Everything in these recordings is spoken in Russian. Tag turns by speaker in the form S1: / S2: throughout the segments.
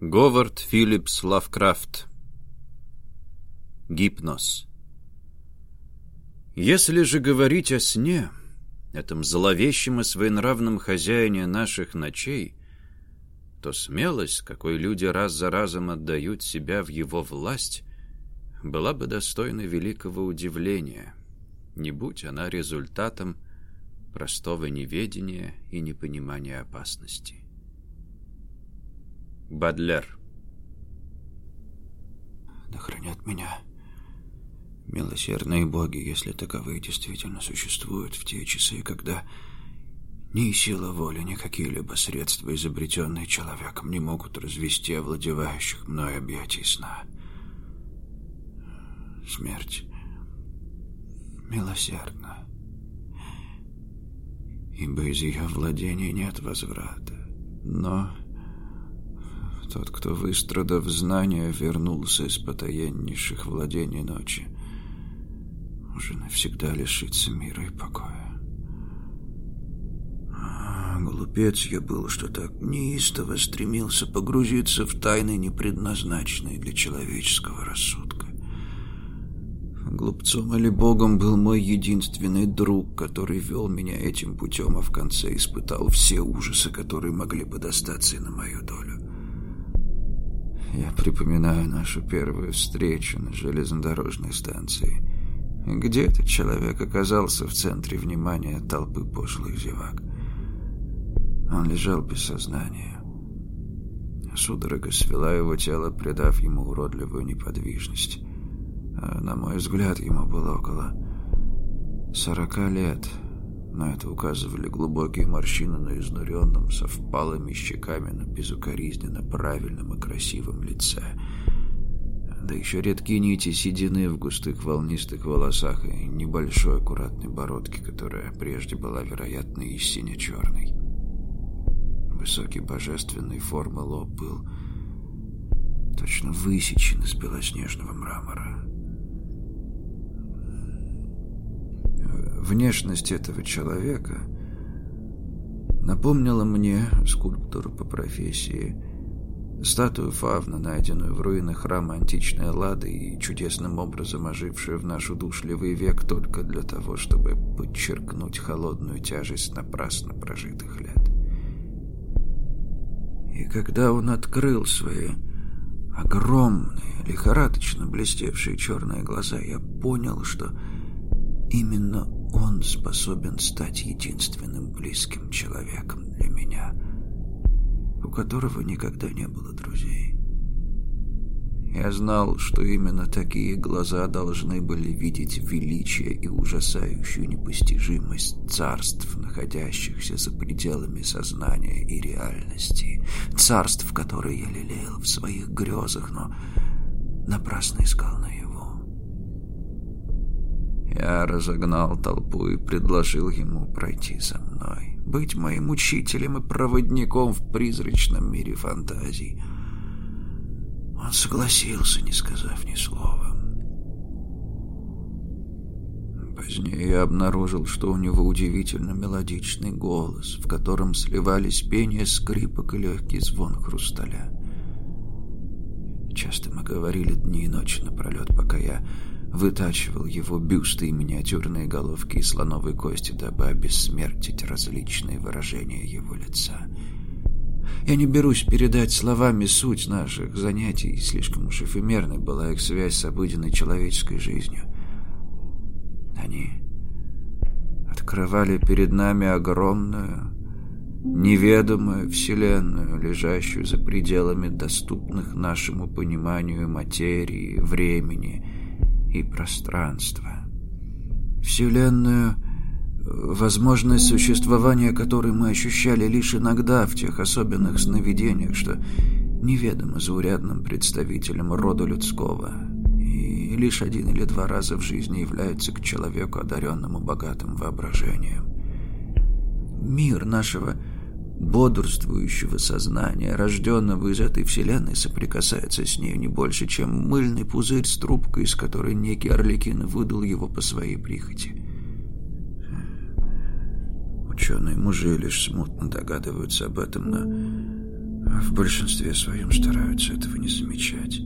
S1: Говард Филлипс Лавкрафт Гипноз Если же говорить о сне, этом зловещем и своенравном хозяине наших ночей, то смелость, какой люди раз за разом отдают себя в его власть, была бы достойна великого удивления, не будь она результатом простого неведения и непонимания опасности. Бадлер
S2: Да хранят меня милосердные боги, если таковые действительно существуют в те часы, когда ни сила воли, ни какие-либо средства, изобретенные человеком, не могут развести овладевающих мной объятий сна. Смерть милосердна, ибо из ее владения нет возврата. Но тот, кто, выстрадав знания, вернулся из потаеннейших владений ночи, уже навсегда лишится мира и покоя. А, глупец я был, что так неистово стремился погрузиться в тайны, не предназначенные для человеческого рассудка. Глупцом или богом был мой единственный друг, который вел меня этим путем, а в конце испытал все ужасы, которые могли бы достаться и на мою долю. Я припоминаю нашу первую встречу на железнодорожной станции, где этот человек оказался в центре внимания толпы пошлых зевак. Он лежал без сознания. Судорога свела его тело, придав ему уродливую неподвижность. А, на мой взгляд, ему было около сорока лет. На это указывали глубокие морщины на изнуренном, со впалыми щеками, на безукоризненно правильном и красивом лице. Да еще редкие нити седины в густых волнистых волосах и небольшой аккуратной бородке, которая прежде была, вероятно, и сине-черной. Высокий божественной формы лоб был точно высечен из белоснежного мрамора. Внешность этого человека напомнила мне, скульптуру по профессии, статую Фавна, найденную в руинах храма античной Лады и чудесным образом ожившую в наш удушливый век только для того, чтобы подчеркнуть холодную тяжесть напрасно прожитых лет. И когда он открыл свои огромные, лихорадочно блестевшие черные глаза, я понял, что именно он способен стать единственным близким человеком для меня, у которого никогда не было друзей. Я знал, что именно такие глаза должны были видеть величие и ужасающую непостижимость царств, находящихся за пределами сознания и реальности, царств, которые я лелеял в своих грезах, но напрасно искал на я разогнал толпу и предложил ему пройти со мной, быть моим учителем и проводником в призрачном мире фантазий. Он согласился, не сказав ни слова. Позднее я обнаружил, что у него удивительно мелодичный голос, в котором сливались пение скрипок и легкий звон хрусталя. Часто мы говорили дни и ночи напролет, пока я вытачивал его бюсты и миниатюрные головки из слоновой кости, дабы обессмертить различные выражения его лица. Я не берусь передать словами суть наших занятий, слишком уж эфемерной была их связь с обыденной человеческой жизнью. Они открывали перед нами огромную, неведомую вселенную, лежащую за пределами доступных нашему пониманию материи, времени и пространства. Вселенную, возможность существования которой мы ощущали лишь иногда в тех особенных сновидениях, что неведомо заурядным представителям рода людского, и лишь один или два раза в жизни является к человеку, одаренному богатым воображением. Мир нашего бодрствующего сознания, рожденного из этой вселенной, соприкасается с нею не больше, чем мыльный пузырь с трубкой, из которой некий Орликин выдал его по своей прихоти. Ученые мужи лишь смутно догадываются об этом, но в большинстве своем стараются этого не замечать.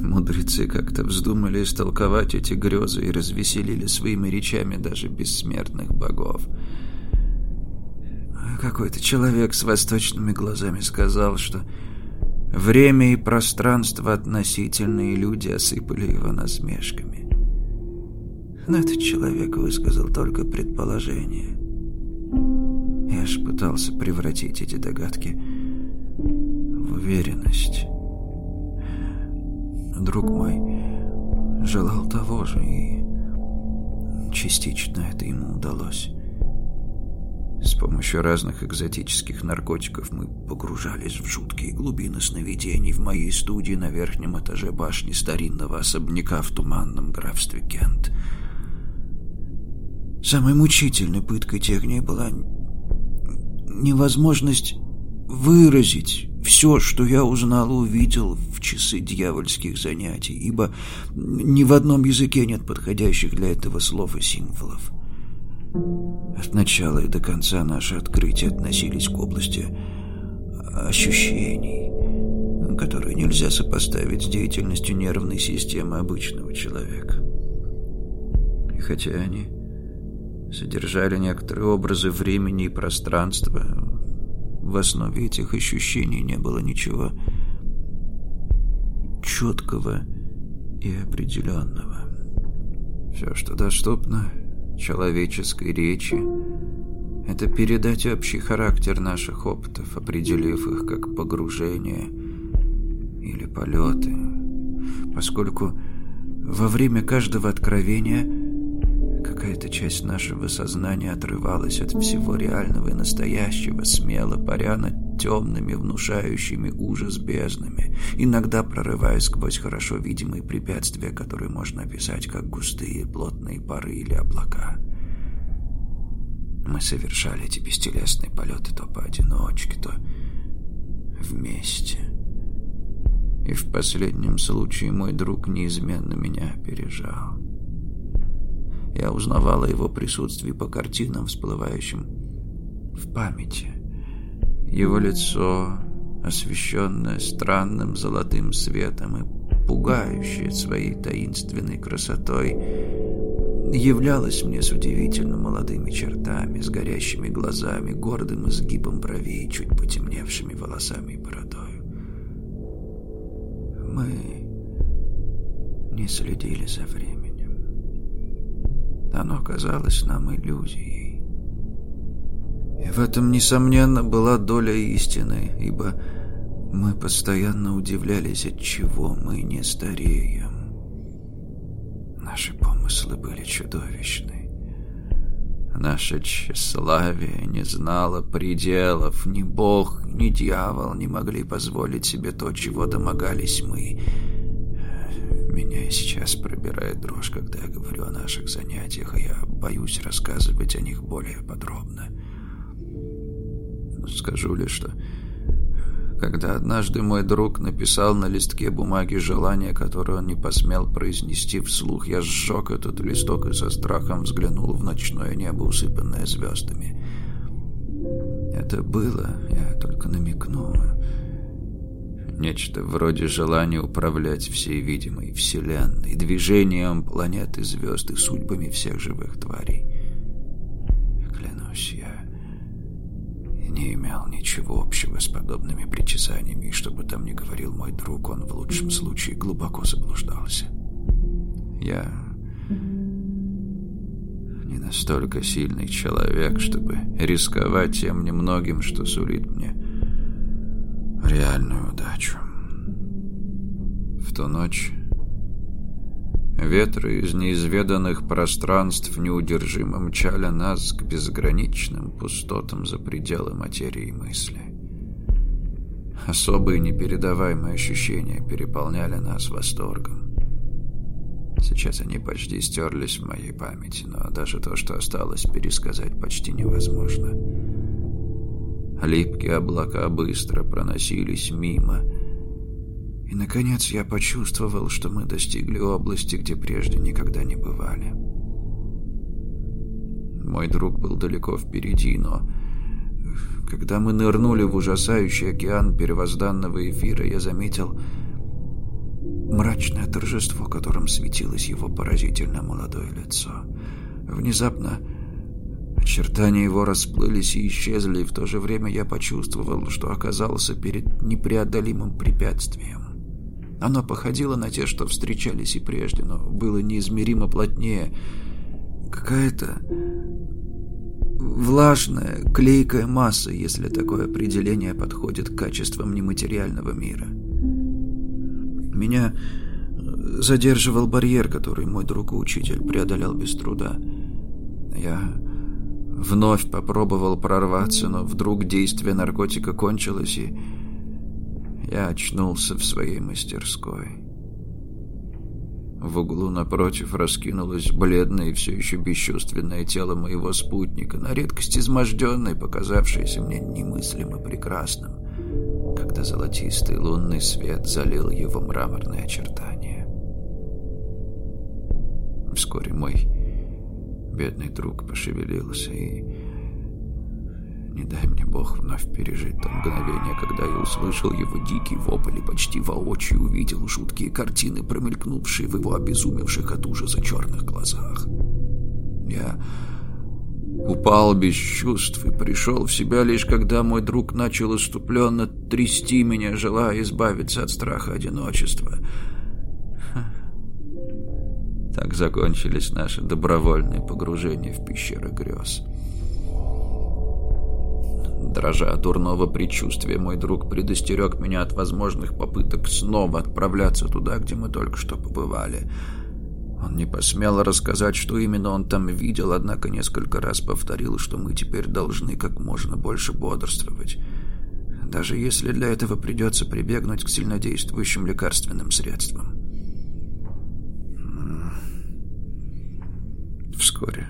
S2: Мудрецы как-то вздумали истолковать эти грезы и развеселили своими речами даже бессмертных богов. Какой-то человек с восточными глазами сказал, что время и пространство относительные люди осыпали его насмешками. Но этот человек высказал только предположение. Я же пытался превратить эти догадки в уверенность. Друг мой желал того же, и частично это ему удалось. С помощью разных экзотических наркотиков мы погружались в жуткие глубины сновидений в моей студии на верхнем этаже башни старинного особняка в туманном графстве Кент. Самой мучительной пыткой тех дней была невозможность выразить все, что я узнал и увидел в часы дьявольских занятий, ибо ни в одном языке нет подходящих для этого слов и символов. От начала и до конца наши открытия относились к области ощущений, которые нельзя сопоставить с деятельностью нервной системы обычного человека. И хотя они содержали некоторые образы времени и пространства. В основе этих ощущений не было ничего четкого и определенного. Все, что доступно человеческой речи, это передать общий характер наших опытов, определив их как погружение или полеты, поскольку во время каждого откровения – Какая-то часть нашего сознания отрывалась от всего реального и настоящего, смело паря над темными, внушающими ужас безднами, иногда прорываясь сквозь хорошо видимые препятствия, которые можно описать как густые, плотные пары или облака. Мы совершали эти бестелесные полеты то поодиночке, то вместе. И в последнем случае мой друг неизменно меня опережал. Я узнавала его присутствие по картинам, всплывающим в памяти. Его лицо, освещенное странным золотым светом и пугающее своей таинственной красотой, являлось мне с удивительно молодыми чертами, с горящими глазами, гордым изгибом бровей, чуть потемневшими волосами и бородою. Мы не следили за временем. Оно казалось нам иллюзией. В этом, несомненно, была доля истины, ибо мы постоянно удивлялись, от чего мы не стареем. Наши помыслы были чудовищны. Наше тщеславие не знало пределов. Ни бог, ни дьявол не могли позволить себе то, чего домогались мы — меня и сейчас пробирает дрожь, когда я говорю о наших занятиях, и я боюсь рассказывать о них более подробно. Скажу лишь, что когда однажды мой друг написал на листке бумаги желание, которое он не посмел произнести вслух, я сжег этот листок и со страхом взглянул в ночное небо, усыпанное звездами. Это было, я только намекну, Нечто вроде желания управлять всей видимой вселенной, движением планет и звезд и судьбами всех живых тварей. Не имел ничего общего с подобными причесаниями, и что бы там ни говорил мой друг, он в лучшем случае глубоко заблуждался. Я не настолько сильный человек, чтобы рисковать тем немногим, что сулит мне реальную удачу. В ту ночь ветры из неизведанных пространств неудержимо мчали нас к безграничным пустотам за пределы материи и мысли. Особые непередаваемые ощущения переполняли нас восторгом. Сейчас они почти стерлись в моей памяти, но даже то, что осталось, пересказать почти невозможно. Липкие облака быстро проносились мимо. И, наконец, я почувствовал, что мы достигли области, где прежде никогда не бывали. Мой друг был далеко впереди, но когда мы нырнули в ужасающий океан первозданного эфира, я заметил мрачное торжество, которым светилось его поразительно молодое лицо. Внезапно очертания его расплылись и исчезли, и в то же время я почувствовал, что оказался перед непреодолимым препятствием. Оно походило на те, что встречались и прежде, но было неизмеримо плотнее. Какая-то влажная, клейкая масса, если такое определение подходит к качествам нематериального мира. Меня задерживал барьер, который мой друг и учитель преодолел без труда. Я вновь попробовал прорваться, но вдруг действие наркотика кончилось, и я очнулся в своей мастерской. В углу напротив раскинулось бледное и все еще бесчувственное тело моего спутника, на редкость изможденное, показавшееся мне немыслимо прекрасным, когда золотистый лунный свет залил его мраморные очертания. Вскоре мой бедный друг пошевелился и не дай мне Бог вновь пережить то мгновение, когда я услышал его дикий вопль и почти воочию увидел жуткие картины, промелькнувшие в его обезумевших от ужаса черных глазах. Я упал без чувств и пришел в себя лишь когда мой друг начал иступленно трясти меня, желая избавиться от страха одиночества. Так закончились наши добровольные погружения в пещеры грез. Дрожа от дурного предчувствия, мой друг предостерег меня от возможных попыток снова отправляться туда, где мы только что побывали. Он не посмел рассказать, что именно он там видел, однако несколько раз повторил, что мы теперь должны как можно больше бодрствовать. Даже если для этого придется прибегнуть к сильнодействующим лекарственным средствам. Вскоре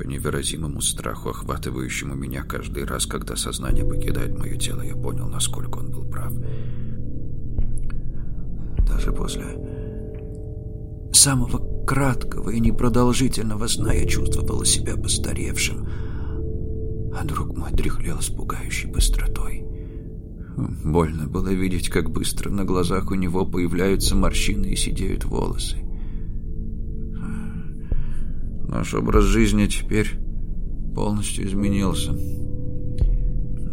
S2: по невыразимому страху, охватывающему меня каждый раз, когда сознание покидает мое тело, я понял, насколько он был прав. Даже после самого краткого и непродолжительного сна я чувствовал себя постаревшим, а друг мой дряхлел с пугающей быстротой. Больно было видеть, как быстро на глазах у него появляются морщины и сидеют волосы. Наш образ жизни теперь полностью изменился.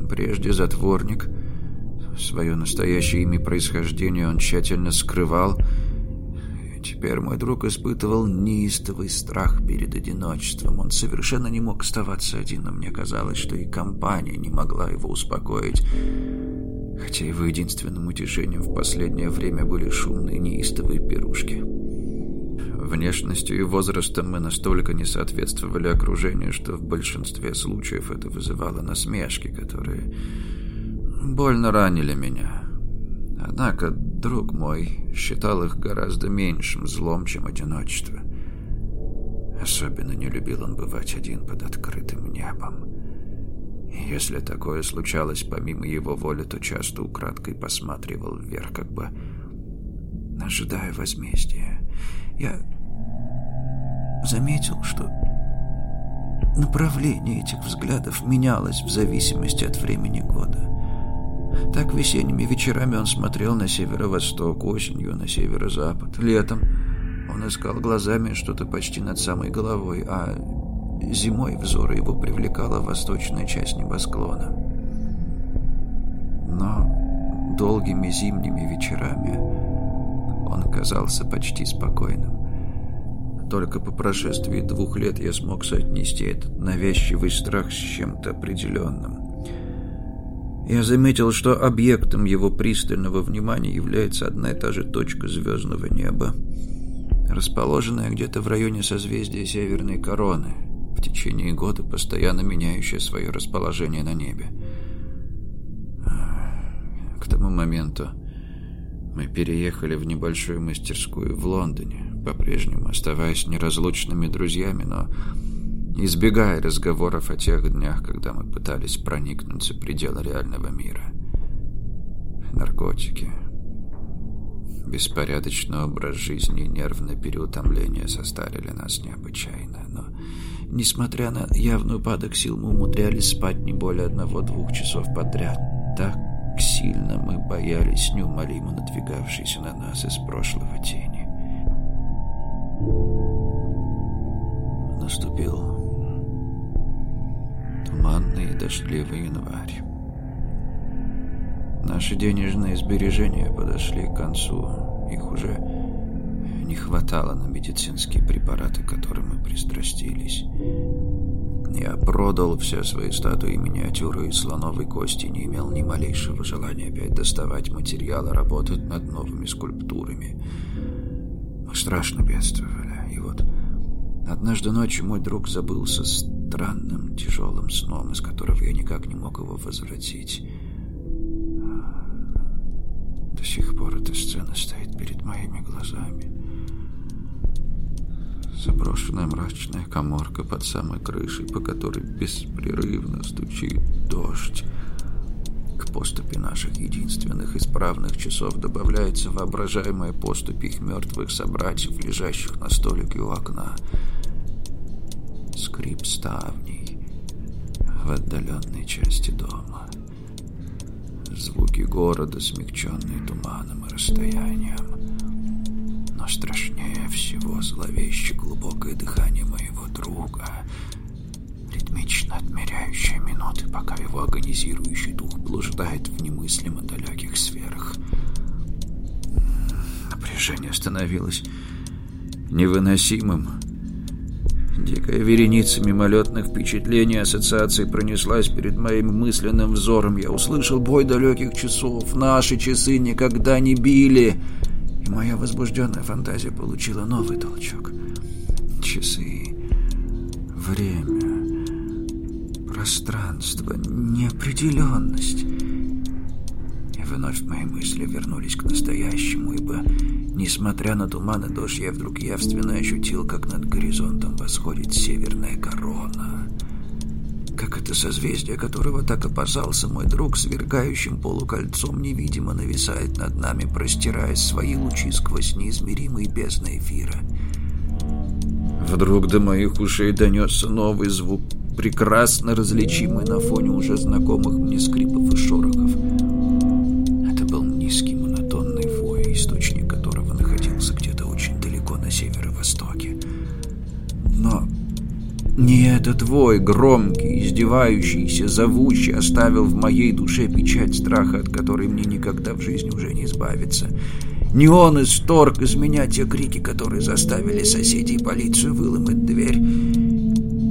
S2: Прежде затворник, свое настоящее имя и происхождение он тщательно скрывал. теперь мой друг испытывал неистовый страх перед одиночеством. Он совершенно не мог оставаться один, но мне казалось, что и компания не могла его успокоить. Хотя его единственным утешением в последнее время были шумные неистовые пирушки. Внешностью и возрастом мы настолько не соответствовали окружению, что в большинстве случаев это вызывало насмешки, которые больно ранили меня. Однако друг мой считал их гораздо меньшим злом, чем одиночество. Особенно не любил он бывать один под открытым небом. И если такое случалось помимо его воли, то часто украдкой посматривал вверх, как бы ожидая возмездия. Я заметил, что направление этих взглядов менялось в зависимости от времени года. Так весенними вечерами он смотрел на северо-восток, осенью на северо-запад. Летом он искал глазами что-то почти над самой головой, а зимой взоры его привлекала восточная часть небосклона. Но долгими зимними вечерами он казался почти спокойным. Только по прошествии двух лет я смог соотнести этот навязчивый страх с чем-то определенным. Я заметил, что объектом его пристального внимания является одна и та же точка звездного неба, расположенная где-то в районе созвездия Северной Короны, в течение года постоянно меняющая свое расположение на небе. К тому моменту мы переехали в небольшую мастерскую в Лондоне, по-прежнему оставаясь неразлучными друзьями, но избегая разговоров о тех днях, когда мы пытались проникнуть за пределы реального мира. Наркотики, беспорядочный образ жизни и нервное переутомление состарили нас необычайно, но Несмотря на явный упадок сил, мы умудрялись спать не более одного-двух часов подряд. Так сильно мы боялись неумолимо надвигавшейся на нас из прошлого тени. Наступил туманный и дождливый январь. Наши денежные сбережения подошли к концу. Их уже не хватало на медицинские препараты, которым мы пристрастились. Я продал все свои статуи и миниатюры из слоновой кости, не имел ни малейшего желания опять доставать материалы, работать над новыми скульптурами. Мы страшно бедствовали. И вот однажды ночью мой друг забылся странным тяжелым сном, из которого я никак не мог его возвратить. До сих пор эта сцена стоит перед моими глазами. Заброшенная мрачная коморка под самой крышей, по которой беспрерывно стучит дождь. К поступи наших единственных исправных часов добавляется воображаемая поступь их мертвых собратьев, лежащих на столике у окна. Скрип ставней в отдаленной части дома. Звуки города, смягченные туманом и расстоянием страшнее всего зловеще глубокое дыхание моего друга, ритмично отмеряющее минуты, пока его агонизирующий дух блуждает в немыслимо далеких сферах. Напряжение становилось невыносимым. Дикая вереница мимолетных впечатлений ассоциаций пронеслась перед моим мысленным взором. Я услышал бой далеких часов. Наши часы никогда не били и моя возбужденная фантазия получила новый толчок. Часы, время, пространство, неопределенность. И вновь мои мысли вернулись к настоящему, ибо, несмотря на туман и дождь, я вдруг явственно ощутил, как над горизонтом восходит северная корона это созвездие, которого так опасался мой друг, свергающим полукольцом невидимо нависает над нами, простирая свои лучи сквозь неизмеримые бездны эфира. Вдруг до моих ушей донесся новый звук, прекрасно различимый на фоне уже знакомых мне скрипов и шорохов. Это был низкий монотонный вой, источник которого находился где-то очень далеко на северо-востоке. Но не этот вой, громкий, издевающийся, зовущий, оставил в моей душе печать страха, от которой мне никогда в жизни уже не избавиться. Не он исторг из меня те крики, которые заставили соседей и полицию выломать дверь.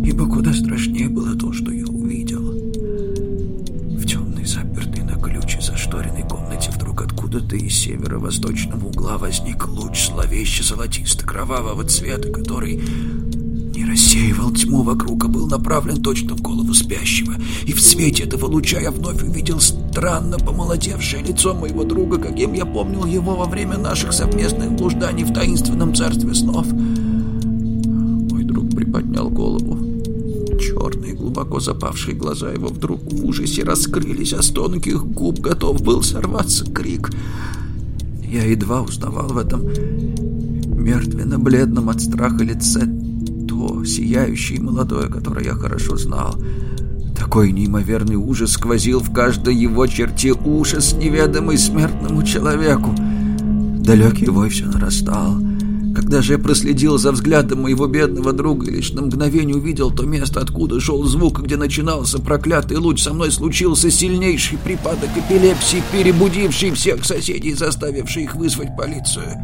S2: Ибо куда страшнее было то, что я увидел. В темной, запертой на ключ зашторенной комнате вдруг откуда-то из северо-восточного угла возник луч зловеще золотисто-кровавого цвета, который не рассеивал тьму вокруг, а был направлен точно в голову спящего. И в свете этого луча я вновь увидел странно помолодевшее лицо моего друга, каким я помнил его во время наших совместных блужданий в таинственном царстве снов. Мой друг приподнял голову. Черные, глубоко запавшие глаза его вдруг в ужасе раскрылись, а с тонких губ готов был сорваться крик. Я едва узнавал в этом мертвенно-бледном от страха лице то сияющее и молодое, которое я хорошо знал. Такой неимоверный ужас сквозил в каждой его черте ужас, неведомый смертному человеку. Далекий вой все нарастал. Когда же я проследил за взглядом моего бедного друга и лишь на мгновение увидел то место, откуда шел звук, где начинался проклятый луч, со мной случился сильнейший припадок эпилепсии, перебудивший всех соседей, заставивший их вызвать полицию.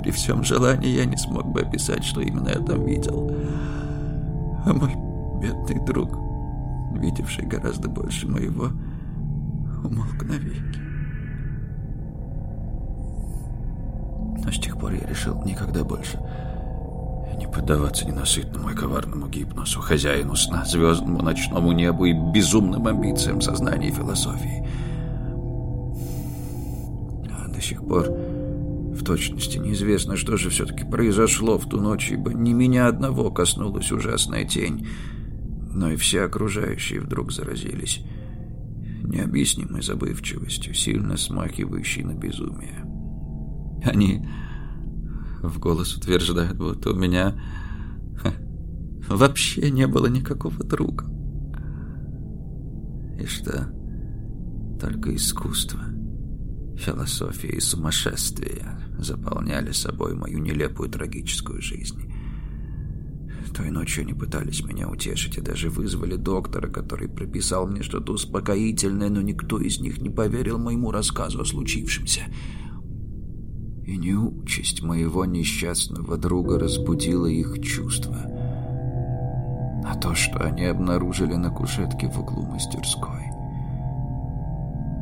S2: При всем желании я не смог бы описать, что именно я там видел. А мой бедный друг, видевший гораздо больше моего, умолк навеки. Но с тех пор я решил никогда больше не поддаваться ненасытному и коварному гипнозу, хозяину сна, звездному ночному небу и безумным амбициям сознания и философии. А до сих пор точности неизвестно, что же все-таки произошло в ту ночь, ибо не меня одного коснулась ужасная тень, но и все окружающие вдруг заразились необъяснимой забывчивостью, сильно смахивающей на безумие. Они в голос утверждают, будто у меня вообще не было никакого друга. И что только искусство, философия и сумасшествие заполняли собой мою нелепую трагическую жизнь. Той ночью они пытались меня утешить и даже вызвали доктора, который прописал мне что-то успокоительное, но никто из них не поверил моему рассказу о случившемся. И не участь моего несчастного друга разбудила их чувства. А то, что они обнаружили на кушетке в углу мастерской.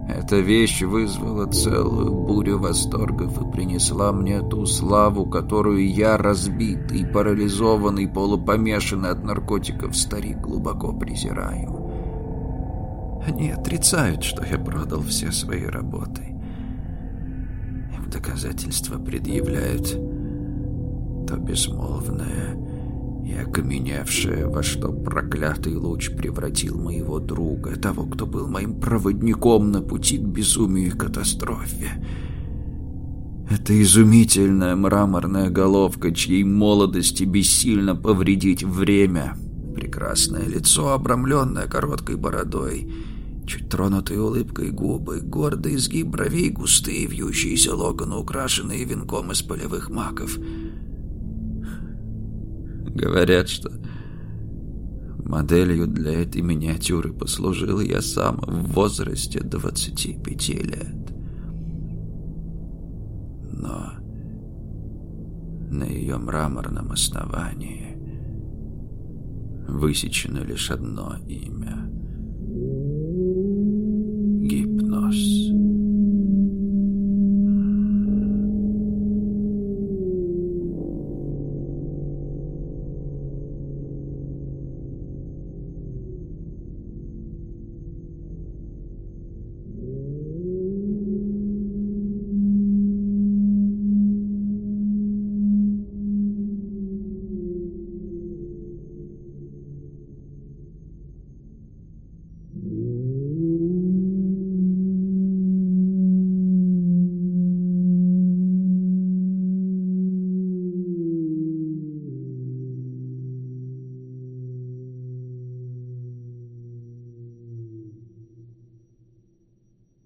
S2: Эта вещь вызвала целую бурю восторгов и принесла мне ту славу, которую я, разбитый, парализованный, полупомешанный от наркотиков старик, глубоко презираю. Они отрицают, что я продал все свои работы. И в доказательство предъявляют то безмолвное и окаменевшее, во что проклятый луч превратил моего друга, того, кто был моим проводником на пути к безумию и катастрофе. Это изумительная мраморная головка, чьей молодости бессильно повредить время. Прекрасное лицо, обрамленное короткой бородой, чуть тронутой улыбкой губы, гордый изгиб бровей, густые вьющиеся локоны, украшенные венком из полевых маков — Говорят, что моделью для этой миниатюры послужил я сам в возрасте 25 лет. Но на ее мраморном основании высечено лишь одно имя — гипноз.